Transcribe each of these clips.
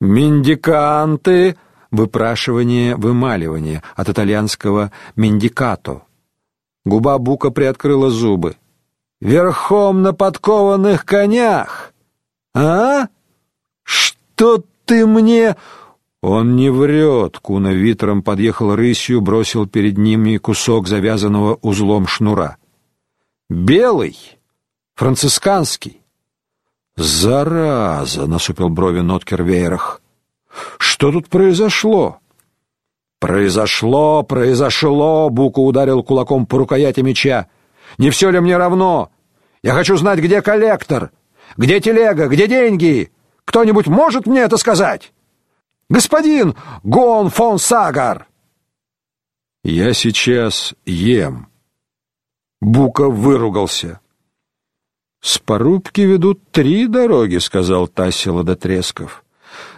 Мендиканты — выпрашивание, вымаливание, от итальянского «мендикато». Губа Бука приоткрыла зубы. «Верхом на подкованных конях! А? Что ты мне...» Он не врет. Куна витром подъехал рысью, бросил перед ними кусок завязанного узлом шнура. Белый, францисканский. Зараза, насупил брови Ноткер Вейрах. Что тут произошло? Произошло, произошло, Бука ударил кулаком по рукояти меча. Не все ли мне равно? Я хочу знать, где коллектор, где телега, где деньги. Кто-нибудь может мне это сказать? Господин Гон фон Сагар. Я сейчас ем. Бука выругался. С порубки ведут три дороги, сказал Тассила Дотресков.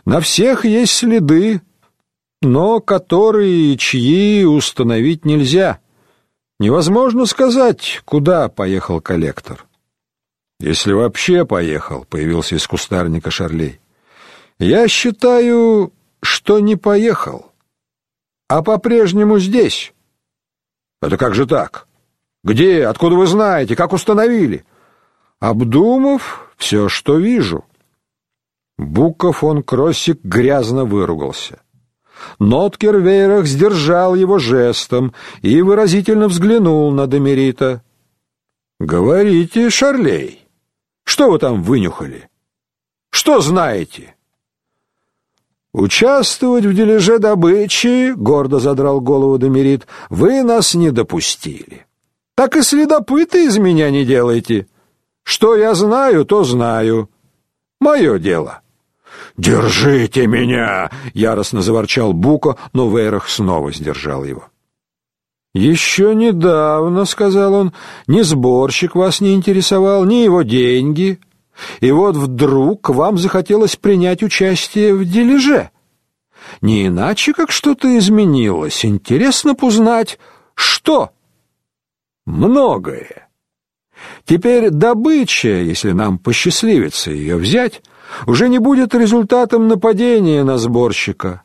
На всех есть следы, но которые и чьи установить нельзя. Невозможно сказать, куда поехал коллектор. Если вообще поехал, появился из кустарника Шарлей. Я считаю, что не поехал, а по-прежнему здесь. Это как же так? Где? Откуда вы знаете? Как установили? Обдумав все, что вижу. Буков он Кроссик грязно выругался. Ноткер Вейрах сдержал его жестом и выразительно взглянул на Демерита. «Говорите, Шарлей, что вы там вынюхали? Что знаете?» Участвовать в дележе добычи, гордо задрал голову Демерит, вы нас не допустили. Так и следопыты из меня не делайте. Что я знаю, то знаю. Мое дело. Держите меня, яростно заворчал Буко, но Вейрах снова сдержал его. Еще недавно, сказал он, ни сборщик вас не интересовал, ни его деньги, и вот вдруг вам захотелось принять участие в дележе. Не иначе, как что-то изменилось. Интересно узнать, что? Многое. Теперь добыча, если нам посчастливится ее взять, уже не будет результатом нападения на сборщика.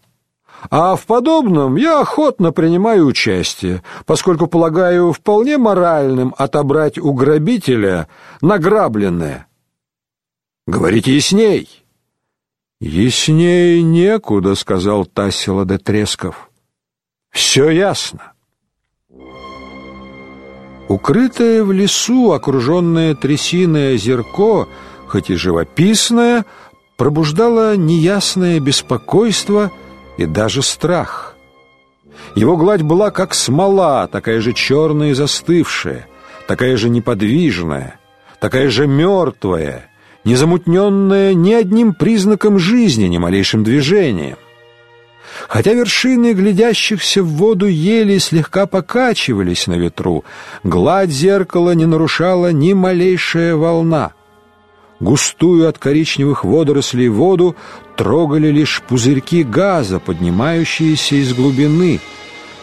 А в подобном я охотно принимаю участие, поскольку полагаю вполне моральным отобрать у грабителя награбленное – Говорите ясней. Ясней некуда, сказал Тассила де Тресков. Все ясно. Укрытое в лесу, окруженное трясиной озерко, хоть и живописное, пробуждало неясное беспокойство и даже страх. Его гладь была как смола, такая же черная и застывшая, такая же неподвижная, такая же мертвая, не замутненная ни одним признаком жизни, ни малейшим движением. Хотя вершины глядящихся в воду ели слегка покачивались на ветру, гладь зеркала не нарушала ни малейшая волна. Густую от коричневых водорослей воду трогали лишь пузырьки газа, поднимающиеся из глубины —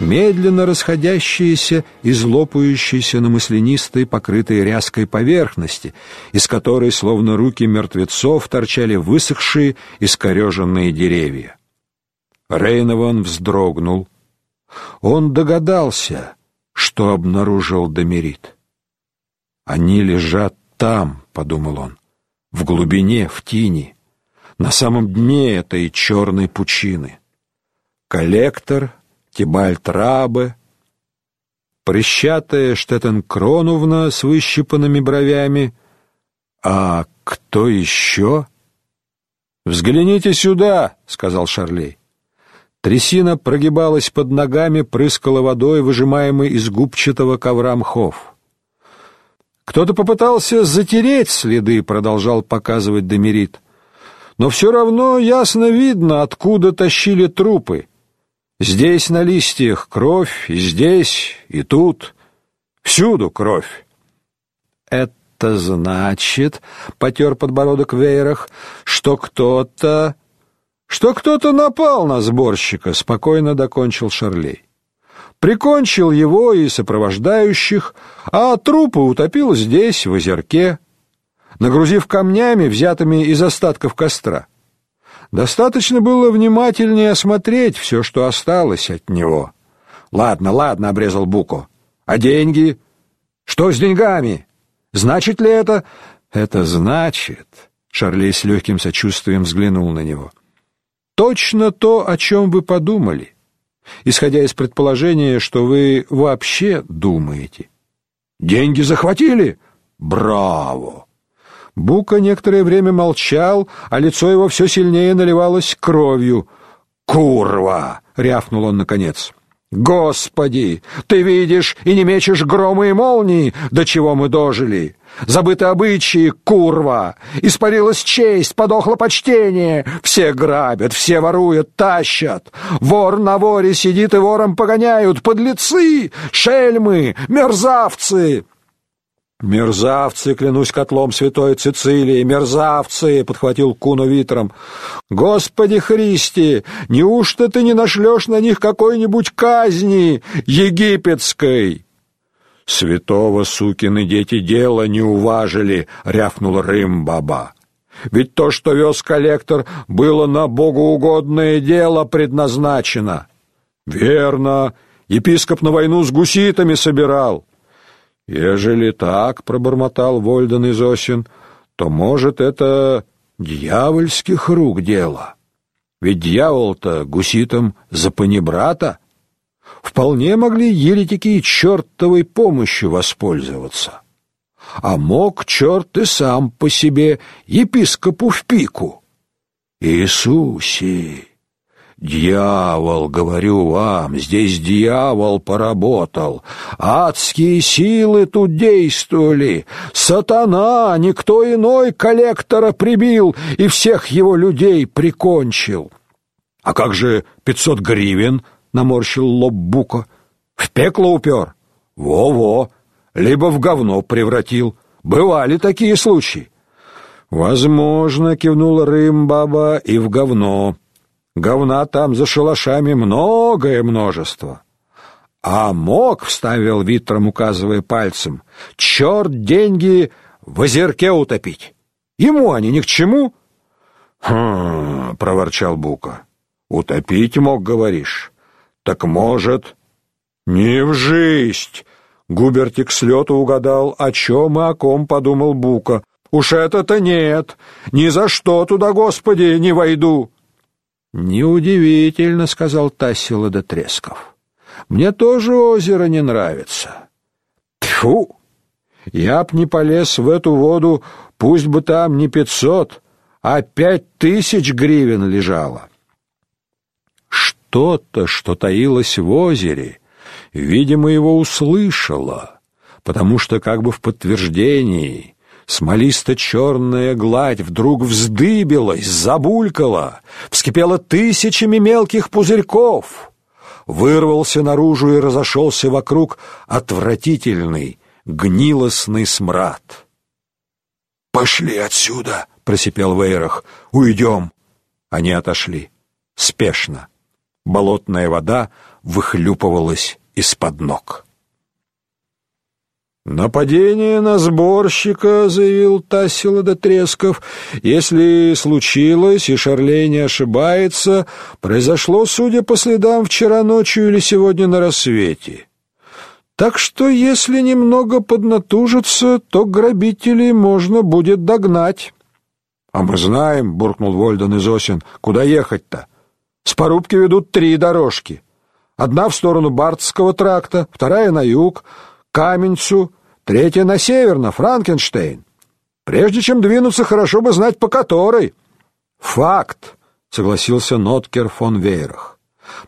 медленно расходящиеся и злопающиеся на маслянистой, покрытой ряской поверхности, из которой, словно руки мертвецов, торчали высохшие, искореженные деревья. Рейнован вздрогнул. Он догадался, что обнаружил Домерит. «Они лежат там», — подумал он, — «в глубине, в тени, на самом дне этой черной пучины». Коллектор Тибальт Рабе, прыщатая Штеттен-Кроновна с выщипанными бровями. А кто еще? «Взгляните сюда», — сказал Шарлей. Трясина прогибалась под ногами, прыскала водой, выжимаемой из губчатого ковра мхов. «Кто-то попытался затереть следы», — продолжал показывать Демерит. «Но все равно ясно видно, откуда тащили трупы. Здесь на листьях кровь, и здесь, и тут, всюду кровь. Это значит, потер подбородок Вейрах, что кто-то, что кто-то напал на сборщика, спокойно докончил Шарлей. Прикончил его и сопровождающих, а трупы утопил здесь, в озерке, нагрузив камнями, взятыми из остатков костра. Достаточно было внимательнее осмотреть все, что осталось от него. Ладно, ладно, обрезал Буко. А деньги? Что с деньгами? Значит ли это? Это значит, Шарли с легким сочувствием взглянул на него. Точно то, о чем вы подумали, исходя из предположения, что вы вообще думаете. Деньги захватили? Браво! Бука некоторое время молчал, а лицо его все сильнее наливалось кровью. «Курва!» — рявкнул он наконец. «Господи! Ты видишь и не мечешь громы и молнии, до чего мы дожили! Забыты обычаи, курва! Испарилась честь, подохло почтение! Все грабят, все воруют, тащат! Вор на воре сидит и вором погоняют! Подлецы! Шельмы! Мерзавцы!» «Мерзавцы, клянусь котлом святой Цицилии, мерзавцы!» — подхватил Куно Витром. «Господи Христе, неужто ты не нашлешь на них какой-нибудь казни египетской?» «Святого сукины дети дела не уважили!» — рявкнул Рым-баба. «Ведь то, что вез коллектор, было на богоугодное дело предназначено». «Верно, епископ на войну с гуситами собирал». «Ежели так, — пробормотал Вольден Изосин, — то, может, это дьявольских рук дело. Ведь дьявол-то гуситам за панибрата. Вполне могли еретики чертовой помощью воспользоваться. А мог черт и сам по себе епископу в пику. Иисусе! Дьявол, говорю вам, здесь дьявол поработал. Адские силы тут действовали. Сатана, никто иной коллектора прибил и всех его людей прикончил. А как же пятьсот гривен? Наморщил лоб Бука. В пекло упер. Во-во, либо в говно превратил. Бывали такие случаи. Возможно, кивнул Рым-баба, и в говно. Говна там за шалашами многое множество. А мог, вставил Витром, указывая пальцем, черт деньги в озерке утопить. Ему они ни к чему. Хм, проворчал Бука. Утопить мог, говоришь? Так может, не в жизнь. Губертик с угадал, о чем и о ком подумал Бука. Уж это-то нет, ни за что туда, Господи, не войду. Неудивительно, сказал Тассила до Тресков. Мне тоже озеро не нравится. Тьфу! Я б не полез в эту воду, пусть бы там не пятьсот, а пять тысяч гривен лежало. Что-то, что таилось в озере, видимо, его услышало, потому что как бы в подтверждении Смолисто-черная гладь вдруг вздыбилась, забулькала, вскипела тысячами мелких пузырьков. Вырвался наружу и разошелся вокруг отвратительный, гнилостный смрад. «Пошли отсюда!» — просипел Вейрах. «Уйдем!» Они отошли. Спешно. Болотная вода выхлюпывалась из-под ног. «Нападение на сборщика», — заявил Тассила до Тресков, — «если случилось, и Шарлей не ошибается, произошло, судя по следам, вчера ночью или сегодня на рассвете. Так что, если немного поднатужиться, то грабителей можно будет догнать». «А мы знаем», — буркнул Вольден из Осин, — «куда ехать-то? С порубки ведут три дорожки. Одна в сторону Бартского тракта, вторая на юг, Каменцу, третья на север, на Франкенштейн. Прежде чем двинуться, хорошо бы знать, по которой. Факт, согласился Ноткер фон Вейрах.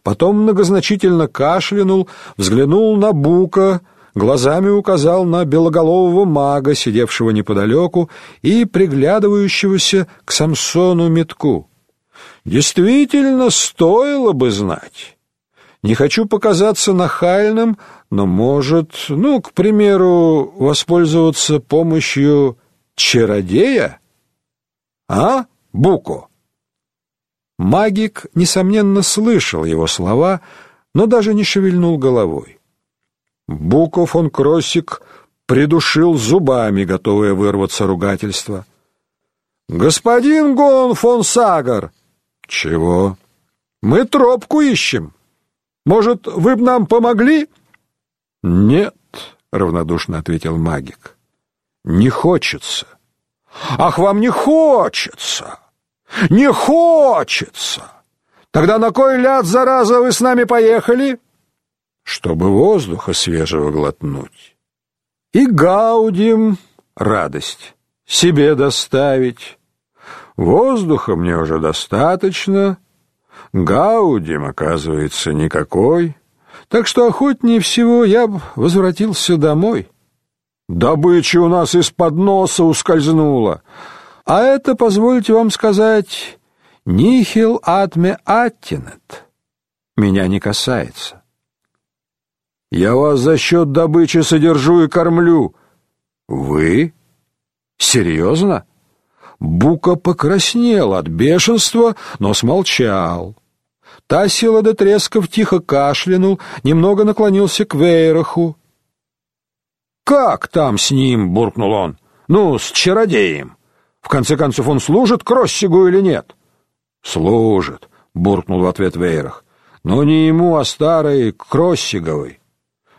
Потом многозначительно кашлянул, взглянул на Бука, глазами указал на белоголового мага, сидевшего неподалеку и приглядывающегося к Самсону Метку. Действительно, стоило бы знать. Не хочу показаться нахальным, но может, ну, к примеру, воспользоваться помощью чародея? А, Буко? Магик, несомненно, слышал его слова, но даже не шевельнул головой. Буко фон Кроссик придушил зубами, готовое вырваться ругательство. «Господин Гон фон Сагар!» Чего? Мы тропку ищем. Может, вы бы нам помогли? Нет, равнодушно ответил магик. Не хочется. Ах, вам не хочется. Не хочется. Тогда на кой ляд, зараза, вы с нами поехали? Чтобы воздуха свежего глотнуть. И гаудим радость себе доставить. Воздуха мне уже достаточно, гаудим, оказывается, никакой, так что охотнее всего я б возвратился домой. Добыча у нас из-под носа ускользнула, а это, позвольте вам сказать, нихил атме аттинет. Меня не касается. Я вас за счет добычи содержу и кормлю. Вы? Серьезно? Бука покраснел от бешенства, но смолчал. Тассила де Тресков тихо кашлянул, немного наклонился к Вейраху. «Как там с ним?» — буркнул он. «Ну, с чародеем. В конце концов, он служит Кроссигу или нет?» «Служит», — буркнул в ответ Вейрах. «Но не ему, а старой Кроссиговой.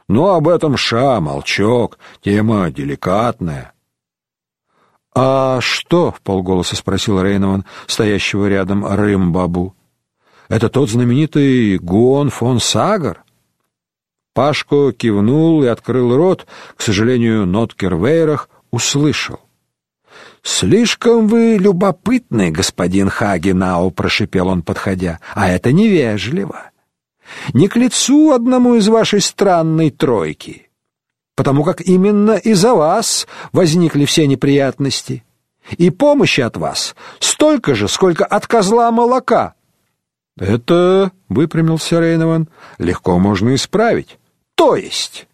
Но об этом ша, молчок, тема деликатная». «А что?» — полголоса спросил Рейнован, стоящего рядом Рымбабу. «Это тот знаменитый Гуон фон Сагар?» Пашко кивнул и открыл рот, к сожалению, Ноткер Вейрах услышал. «Слишком вы любопытный, господин Хагенау», — прошипел он, подходя, — «а это невежливо. Не к лицу одному из вашей странной тройки» потому как именно из-за вас возникли все неприятности. И помощи от вас столько же, сколько от козла молока. Это, выпрямился Рейнован, легко можно исправить. То есть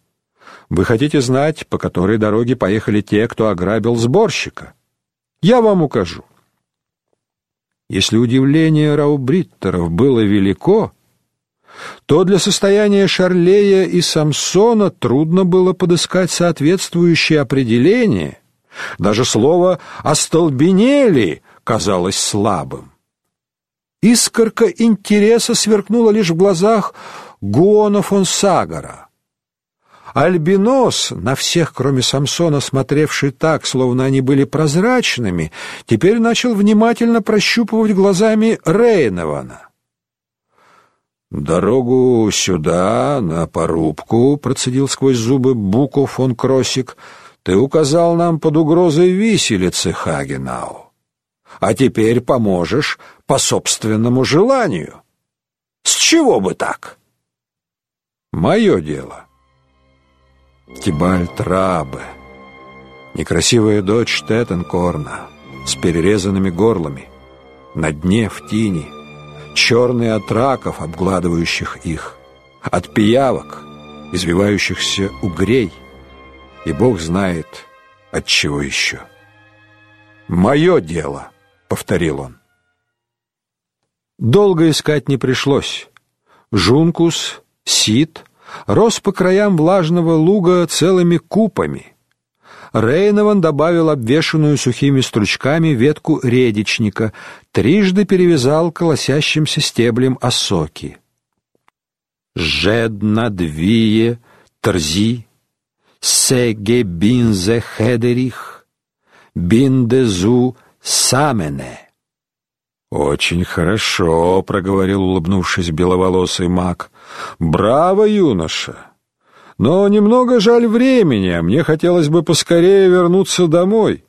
вы хотите знать, по которой дороге поехали те, кто ограбил сборщика? Я вам укажу. Если удивление Раубриттеров было велико, то для состояния Шарлея и Самсона трудно было подыскать соответствующее определение. Даже слово «остолбенели» казалось слабым. Искорка интереса сверкнула лишь в глазах Гуона фон Сагара. Альбинос, на всех, кроме Самсона, смотревший так, словно они были прозрачными, теперь начал внимательно прощупывать глазами Рейнована. «Дорогу сюда, на порубку», — процедил сквозь зубы Буко фон Кросик, — «ты указал нам под угрозой виселицы, Хагенау. А теперь поможешь по собственному желанию. С чего бы так?» «Мое дело». Тибальт Рабе, некрасивая дочь Теттенкорна, с перерезанными горлами, на дне в тени — черные от раков, обгладывающих их, от пиявок, извивающихся угрей, и Бог знает, от чего еще. «Мое дело», — повторил он. Долго искать не пришлось. Жункус, сит, рос по краям влажного луга целыми купами — Рейнован добавил обвешанную сухими стручками ветку редичника, трижды перевязал колосящимся стеблем осоки. «Жедна двие трзи, сеге бинзе хедерих, биндезу самене». «Очень хорошо», — проговорил, улыбнувшись беловолосый маг. «Браво, юноша! Но немного жаль времени, а мне хотелось бы поскорее вернуться домой.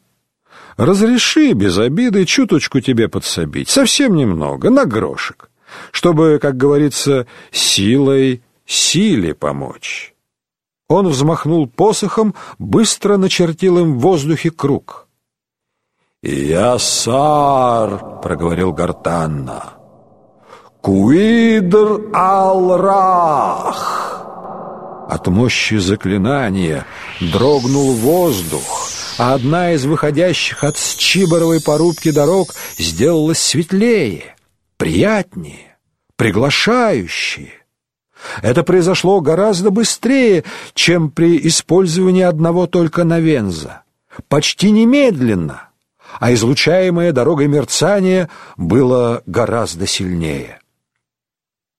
Разреши без обиды чуточку тебе подсобить, совсем немного, на грошек, чтобы, как говорится, силой силе помочь. Он взмахнул посохом, быстро начертил им в воздухе круг. «Ясар!» — проговорил гортанно. «Куидр ал-рах!» От мощи заклинания дрогнул воздух, а одна из выходящих от Счиборовой порубки дорог сделалась светлее, приятнее, приглашающее. Это произошло гораздо быстрее, чем при использовании одного только навенза. Почти немедленно. а излучаемое дорогой мерцание было гораздо сильнее.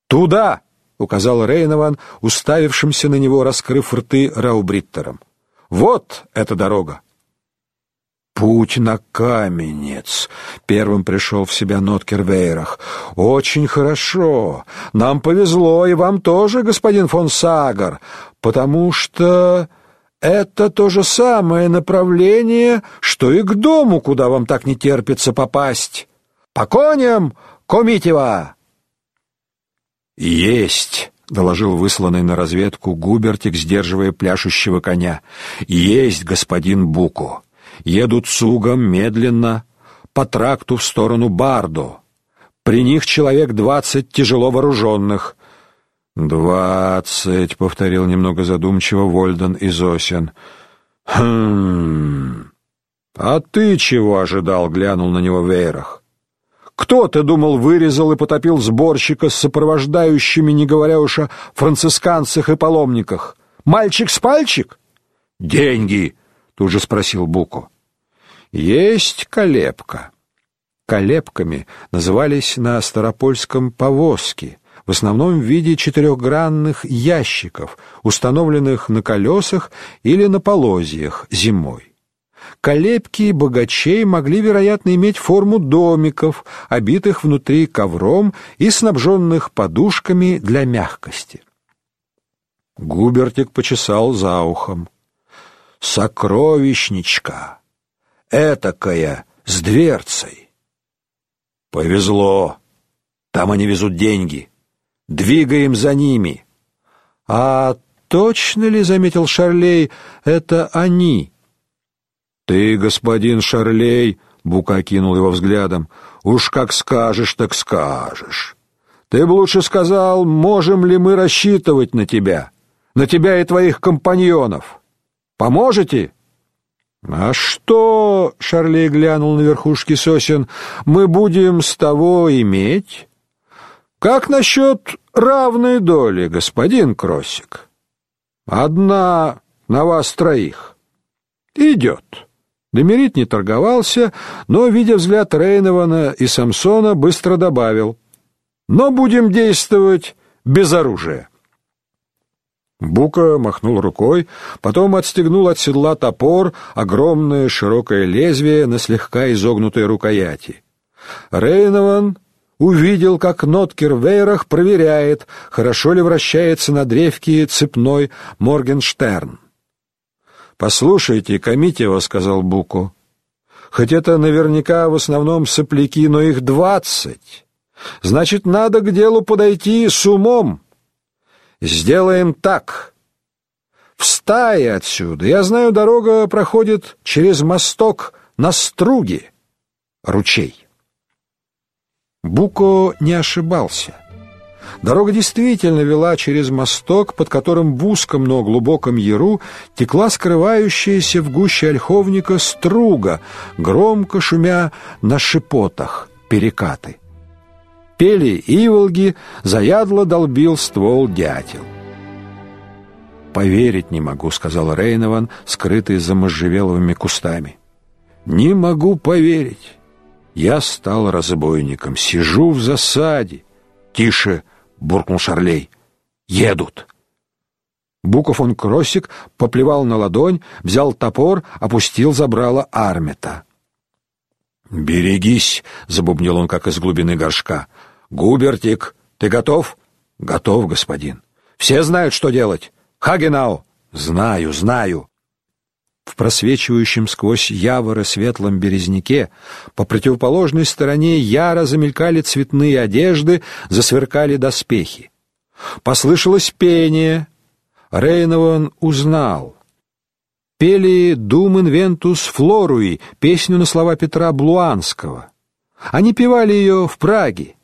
«Туда!» — указал Рейнован, уставившимся на него, раскрыв рты Раубриттером. «Вот эта дорога!» «Путь на каменец!» — первым пришел в себя Ноткер Вейрах. «Очень хорошо. Нам повезло, и вам тоже, господин фон Сагар, потому что...» Это то же самое направление, что и к дому, куда вам так не терпится попасть. По коням, Комитева!» «Есть!» — доложил высланный на разведку Губертик, сдерживая пляшущего коня. «Есть, господин Буку. Едут цугом медленно по тракту в сторону Бардо. При них человек двадцать тяжело вооруженных. «Двадцать», — повторил немного задумчиво Вольден и Зосин. «Хм... А ты чего ожидал?» — глянул на него Вейрах. «Кто, ты думал, вырезал и потопил сборщика с сопровождающими, не говоря уж о францисканцах и паломниках? Мальчик с пальчик?» «Деньги!» — тут же спросил Буку. «Есть колебка». Колебками назывались на Старопольском повозки — в основном в виде четырехгранных ящиков, установленных на колесах или на полозьях зимой. Колебки богачей могли, вероятно, иметь форму домиков, обитых внутри ковром и снабженных подушками для мягкости. Губертик почесал за ухом. «Сокровищничка! Этакая, с дверцей!» «Повезло! Там они везут деньги!» Двигаем за ними. А точно ли, заметил Шарлей, это они? Ты, господин Шарлей, Бука кинул его взглядом. Уж как скажешь, так скажешь. Ты бы лучше сказал, можем ли мы рассчитывать на тебя, на тебя и твоих компаньонов. Поможете? А что, Шарлей глянул на верхушки сосен, мы будем с того иметь? Как насчет равной доли, господин Кроссик? Одна на вас троих. Идет. Демерит не торговался, но, видя взгляд Рейнована и Самсона, быстро добавил. Но будем действовать без оружия. Бука махнул рукой, потом отстегнул от седла топор, огромное широкое лезвие на слегка изогнутой рукояти. Рейнован увидел, как Ноткер Вейрах проверяет, хорошо ли вращается на древке цепной Моргенштерн. «Послушайте, Комитева», — сказал Буку, — «хоть это наверняка в основном сопляки, но их двадцать. Значит, надо к делу подойти с умом. Сделаем так. Встай отсюда. Я знаю, дорога проходит через мосток на Струге, ручей». Буко не ошибался. Дорога действительно вела через мосток, под которым в узком, но глубоком яру текла скрывающаяся в гуще ольховника струга, громко шумя на шипотах перекаты. Пели иволги, заядло долбил ствол дятел. «Поверить не могу», — сказал Рейнован, скрытый за можжевеловыми кустами. «Не могу поверить». Я стал разбойником, сижу в засаде. Тише, буркнул Шарлей. Едут. Буков он Кроссик поплевал на ладонь, взял топор, опустил забрало Армета. «Берегись!» — забубнил он, как из глубины горшка. «Губертик, ты готов?» «Готов, господин». «Все знают, что делать?» «Хагенау!» «Знаю, знаю!» В просвечивающем сквозь яворы светлом березняке по противоположной стороне яро замелькали цветные одежды, засверкали доспехи. Послышалось пение. Рейнован узнал. Пели «Дум инвентус флоруи» песню на слова Петра Блуанского. Они певали ее в Праге.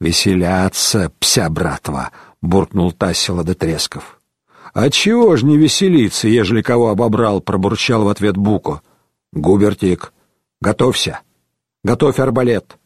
«Веселятся, пся братва!» — буркнул Тассила де «А чего ж не веселиться, ежели кого обобрал?» — пробурчал в ответ Буко. «Губертик, готовься. Готовь арбалет.